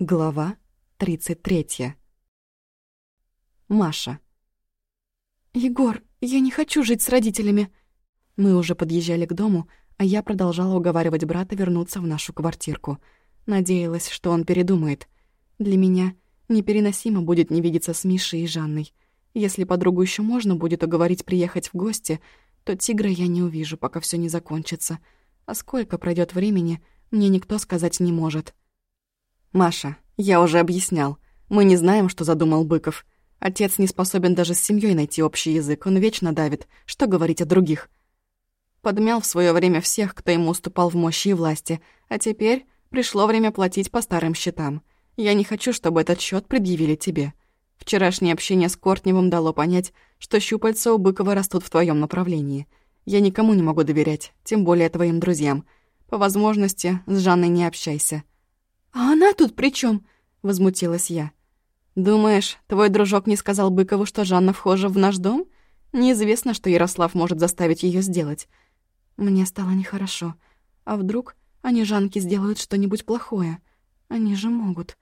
Глава 33. Маша. «Егор, я не хочу жить с родителями». Мы уже подъезжали к дому, а я продолжала уговаривать брата вернуться в нашу квартирку. Надеялась, что он передумает. Для меня непереносимо будет не видеться с Мишей и Жанной. Если подругу еще можно будет уговорить приехать в гости, то тигра я не увижу, пока все не закончится. А сколько пройдет времени, мне никто сказать не может. «Маша, я уже объяснял. Мы не знаем, что задумал Быков. Отец не способен даже с семьей найти общий язык, он вечно давит. Что говорить о других?» Подмял в свое время всех, кто ему уступал в мощи и власти, а теперь пришло время платить по старым счетам. Я не хочу, чтобы этот счет предъявили тебе. Вчерашнее общение с Кортневым дало понять, что щупальца у Быкова растут в твоем направлении. Я никому не могу доверять, тем более твоим друзьям. По возможности, с Жанной не общайся. «А она тут при чем? возмутилась я. «Думаешь, твой дружок не сказал Быкову, что Жанна вхожа в наш дом? Неизвестно, что Ярослав может заставить ее сделать. Мне стало нехорошо. А вдруг они Жанке сделают что-нибудь плохое? Они же могут.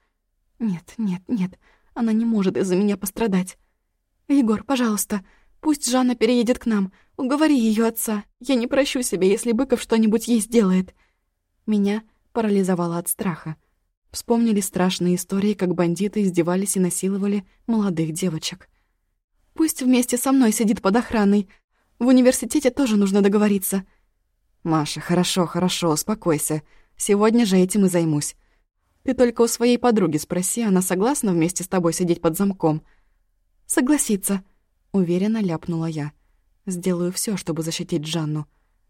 Нет, нет, нет, она не может из-за меня пострадать. Егор, пожалуйста, пусть Жанна переедет к нам. Уговори ее отца. Я не прощу себе, если Быков что-нибудь ей сделает». Меня парализовало от страха. Вспомнили страшные истории, как бандиты издевались и насиловали молодых девочек. «Пусть вместе со мной сидит под охраной. В университете тоже нужно договориться». «Маша, хорошо, хорошо, успокойся. Сегодня же этим и займусь. Ты только у своей подруги спроси, она согласна вместе с тобой сидеть под замком?» «Согласится», — уверенно ляпнула я. «Сделаю все, чтобы защитить Жанну.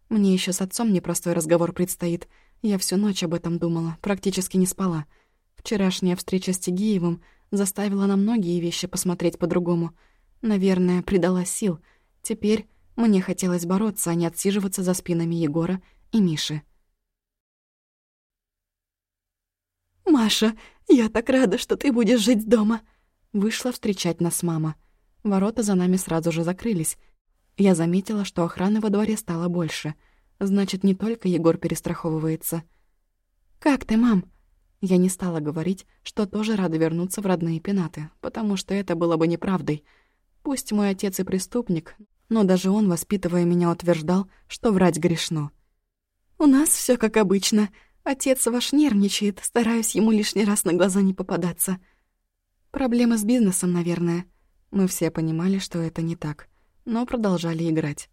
Мне еще с отцом непростой разговор предстоит». Я всю ночь об этом думала, практически не спала. Вчерашняя встреча с Тигиевым заставила на многие вещи посмотреть по-другому. Наверное, придала сил. Теперь мне хотелось бороться, а не отсиживаться за спинами Егора и Миши. «Маша, я так рада, что ты будешь жить дома!» Вышла встречать нас мама. Ворота за нами сразу же закрылись. Я заметила, что охраны во дворе стало больше — Значит, не только Егор перестраховывается. «Как ты, мам?» Я не стала говорить, что тоже рада вернуться в родные пенаты, потому что это было бы неправдой. Пусть мой отец и преступник, но даже он, воспитывая меня, утверждал, что врать грешно. «У нас все как обычно. Отец ваш нервничает, стараюсь ему лишний раз на глаза не попадаться. Проблемы с бизнесом, наверное». Мы все понимали, что это не так, но продолжали играть.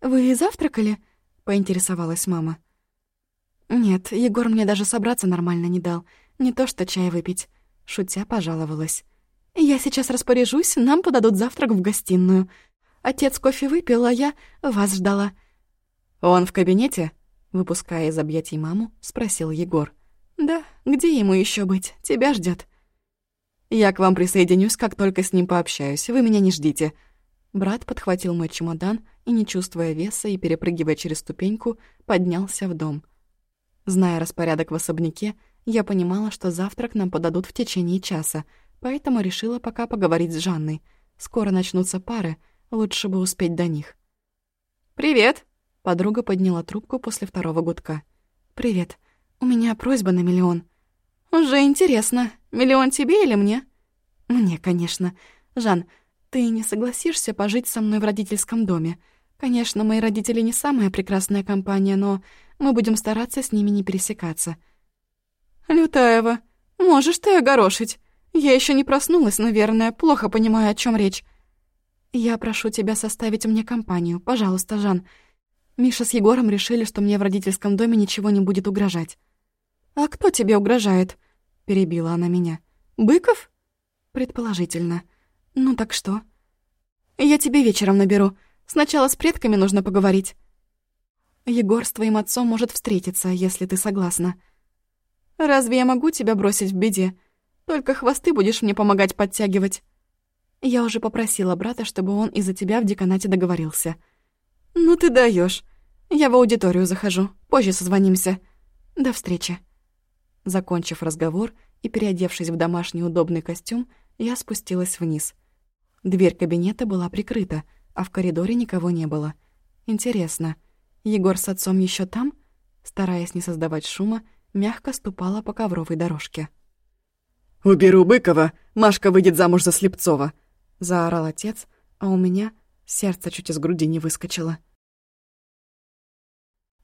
«Вы завтракали?» Поинтересовалась мама. «Нет, Егор мне даже собраться нормально не дал. Не то что чай выпить». Шутя пожаловалась. «Я сейчас распоряжусь, нам подадут завтрак в гостиную. Отец кофе выпил, а я вас ждала». «Он в кабинете?» Выпуская из объятий маму, спросил Егор. «Да, где ему еще быть? Тебя ждет. «Я к вам присоединюсь, как только с ним пообщаюсь. Вы меня не ждите». Брат подхватил мой чемодан и, не чувствуя веса и перепрыгивая через ступеньку, поднялся в дом. Зная распорядок в особняке, я понимала, что завтрак нам подадут в течение часа, поэтому решила пока поговорить с Жанной. Скоро начнутся пары, лучше бы успеть до них. «Привет!» — подруга подняла трубку после второго гудка. «Привет. У меня просьба на миллион». «Уже интересно, миллион тебе или мне?» «Мне, конечно. Жан, ты не согласишься пожить со мной в родительском доме? Конечно, мои родители не самая прекрасная компания, но мы будем стараться с ними не пересекаться. Лютаева, можешь ты огорошить? Я еще не проснулась, наверное, плохо понимаю, о чем речь. Я прошу тебя составить мне компанию, пожалуйста, Жан. Миша с Егором решили, что мне в родительском доме ничего не будет угрожать. «А кто тебе угрожает?» — перебила она меня. «Быков?» «Предположительно. Ну так что?» «Я тебе вечером наберу. Сначала с предками нужно поговорить. Егор с твоим отцом может встретиться, если ты согласна. Разве я могу тебя бросить в беде? Только хвосты будешь мне помогать подтягивать. Я уже попросила брата, чтобы он из-за тебя в деканате договорился. Ну ты даешь. Я в аудиторию захожу. Позже созвонимся. До встречи. Закончив разговор и переодевшись в домашний удобный костюм, я спустилась вниз. Дверь кабинета была прикрыта — а в коридоре никого не было. Интересно, Егор с отцом еще там? Стараясь не создавать шума, мягко ступала по ковровой дорожке. «Уберу Быкова, Машка выйдет замуж за Слепцова!» — заорал отец, а у меня сердце чуть из груди не выскочило.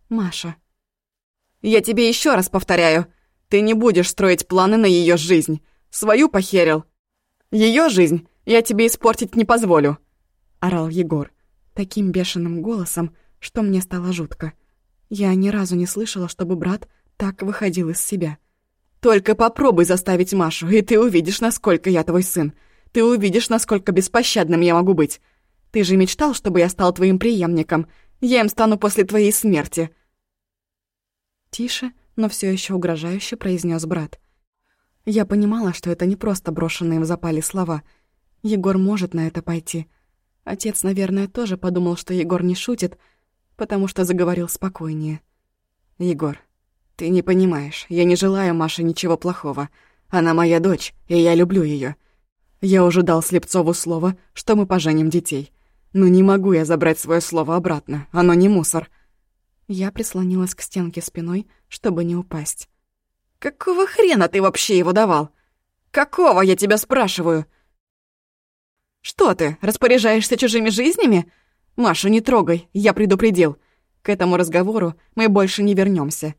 Маша. «Я тебе еще раз повторяю, ты не будешь строить планы на ее жизнь. Свою похерил. Ее жизнь я тебе испортить не позволю!» — орал Егор таким бешеным голосом, что мне стало жутко. Я ни разу не слышала, чтобы брат так выходил из себя. «Только попробуй заставить Машу, и ты увидишь, насколько я твой сын. Ты увидишь, насколько беспощадным я могу быть. Ты же мечтал, чтобы я стал твоим преемником. Я им стану после твоей смерти». Тише, но все еще угрожающе произнес брат. Я понимала, что это не просто брошенные в запале слова. Егор может на это пойти. Отец, наверное, тоже подумал, что Егор не шутит, потому что заговорил спокойнее. «Егор, ты не понимаешь, я не желаю Маше ничего плохого. Она моя дочь, и я люблю ее. Я уже дал Слепцову слово, что мы поженим детей. Но не могу я забрать свое слово обратно, оно не мусор». Я прислонилась к стенке спиной, чтобы не упасть. «Какого хрена ты вообще его давал? Какого, я тебя спрашиваю?» «Что ты, распоряжаешься чужими жизнями? Машу не трогай, я предупредил. К этому разговору мы больше не вернемся.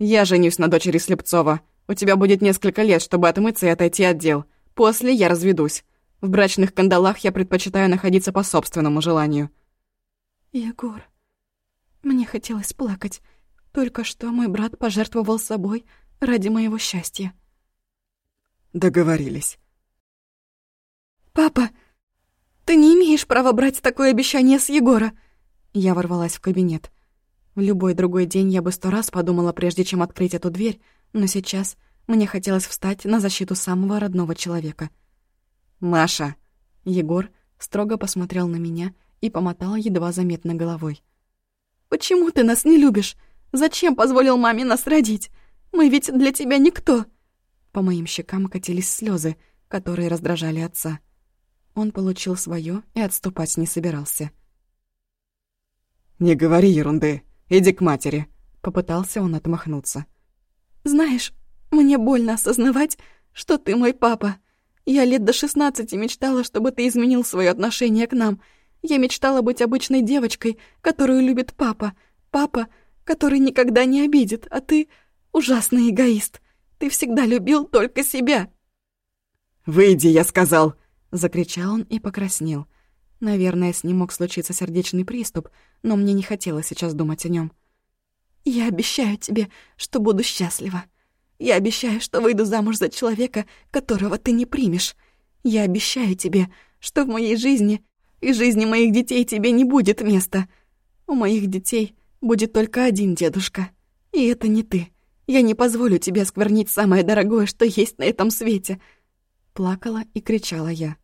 Я женюсь на дочери Слепцова. У тебя будет несколько лет, чтобы отмыться и отойти от дел. После я разведусь. В брачных кандалах я предпочитаю находиться по собственному желанию». «Егор, мне хотелось плакать. Только что мой брат пожертвовал собой ради моего счастья». «Договорились». «Папа, ты не имеешь права брать такое обещание с Егора!» Я ворвалась в кабинет. В любой другой день я бы сто раз подумала, прежде чем открыть эту дверь, но сейчас мне хотелось встать на защиту самого родного человека. «Маша!» Егор строго посмотрел на меня и помотал едва заметно головой. «Почему ты нас не любишь? Зачем позволил маме нас родить? Мы ведь для тебя никто!» По моим щекам катились слезы, которые раздражали отца. Он получил свое и отступать не собирался. «Не говори ерунды, иди к матери», — попытался он отмахнуться. «Знаешь, мне больно осознавать, что ты мой папа. Я лет до шестнадцати мечтала, чтобы ты изменил свое отношение к нам. Я мечтала быть обычной девочкой, которую любит папа. Папа, который никогда не обидит, а ты — ужасный эгоист. Ты всегда любил только себя». «Выйди, я сказал!» Закричал он и покраснел. Наверное, с ним мог случиться сердечный приступ, но мне не хотелось сейчас думать о нем. «Я обещаю тебе, что буду счастлива. Я обещаю, что выйду замуж за человека, которого ты не примешь. Я обещаю тебе, что в моей жизни и жизни моих детей тебе не будет места. У моих детей будет только один дедушка, и это не ты. Я не позволю тебе сквернить самое дорогое, что есть на этом свете». Плакала и кричала я.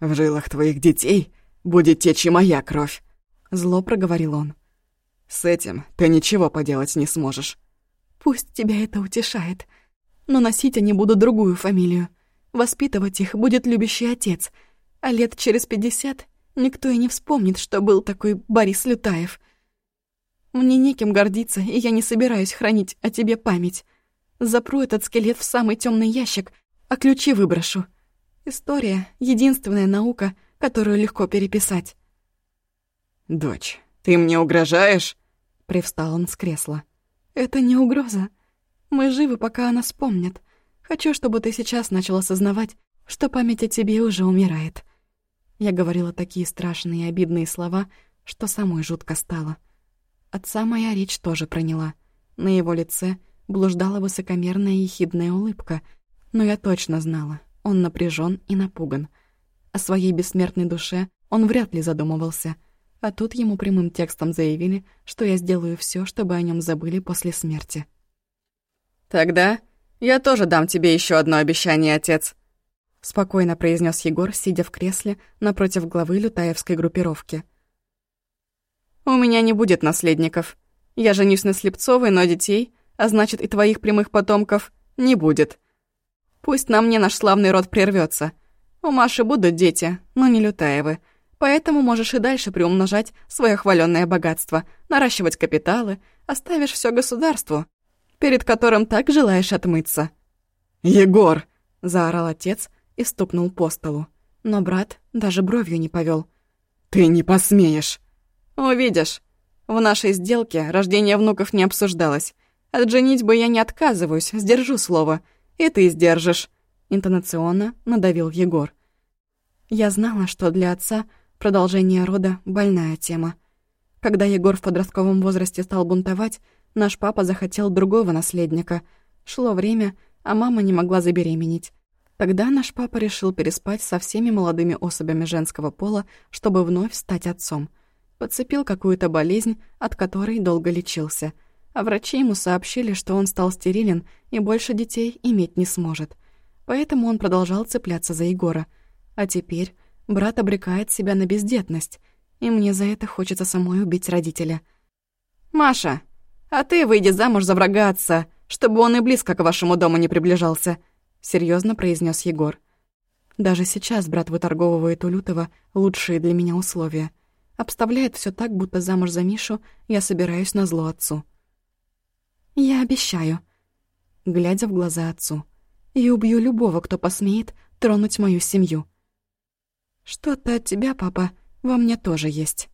«В жилах твоих детей будет течь и моя кровь», — зло проговорил он. «С этим ты ничего поделать не сможешь». «Пусть тебя это утешает, но носить они будут другую фамилию. Воспитывать их будет любящий отец, а лет через пятьдесят никто и не вспомнит, что был такой Борис Лютаев. Мне неким гордиться, и я не собираюсь хранить о тебе память. Запру этот скелет в самый темный ящик, а ключи выброшу». История — единственная наука, которую легко переписать. «Дочь, ты мне угрожаешь?» — привстал он с кресла. «Это не угроза. Мы живы, пока она вспомнит. Хочу, чтобы ты сейчас начал осознавать, что память о тебе уже умирает». Я говорила такие страшные и обидные слова, что самой жутко стало. Отца моя речь тоже проняла. На его лице блуждала высокомерная ехидная улыбка, но я точно знала, он напряжен и напуган. О своей бессмертной душе он вряд ли задумывался. А тут ему прямым текстом заявили, что я сделаю все, чтобы о нем забыли после смерти. «Тогда я тоже дам тебе еще одно обещание, отец», — спокойно произнес Егор, сидя в кресле напротив главы лютаевской группировки. «У меня не будет наследников. Я женюсь на Слепцовой, но детей, а значит и твоих прямых потомков, не будет. Пусть на мне наш славный род прервется. У Маши будут дети, но не Лютаевы. Поэтому можешь и дальше приумножать свое хваленное богатство, наращивать капиталы, оставишь все государству, перед которым так желаешь отмыться». «Егор!» — заорал отец и стукнул по столу. Но брат даже бровью не повел. «Ты не посмеешь!» «Увидишь. В нашей сделке рождение внуков не обсуждалось. От женитьбы я не отказываюсь, сдержу слово. И ты сдержишь», — интонационно надавил Егор. Я знала, что для отца продолжение рода — больная тема. Когда Егор в подростковом возрасте стал бунтовать, наш папа захотел другого наследника. Шло время, а мама не могла забеременеть. Тогда наш папа решил переспать со всеми молодыми особями женского пола, чтобы вновь стать отцом. Подцепил какую-то болезнь, от которой долго лечился. А врачи ему сообщили, что он стал стерилен и больше детей иметь не сможет. Поэтому он продолжал цепляться за Егора. А теперь брат обрекает себя на бездетность, и мне за это хочется самой убить родителя. «Маша, а ты выйди замуж за врага отца, чтобы он и близко к вашему дому не приближался», — серьезно произнес Егор. Даже сейчас брат выторговывает у Лютого лучшие для меня условия. Обставляет все так, будто замуж за Мишу я собираюсь на зло отцу. «Я обещаю», глядя в глаза отцу, «и убью любого, кто посмеет тронуть мою семью». «Что-то от тебя, папа, во мне тоже есть».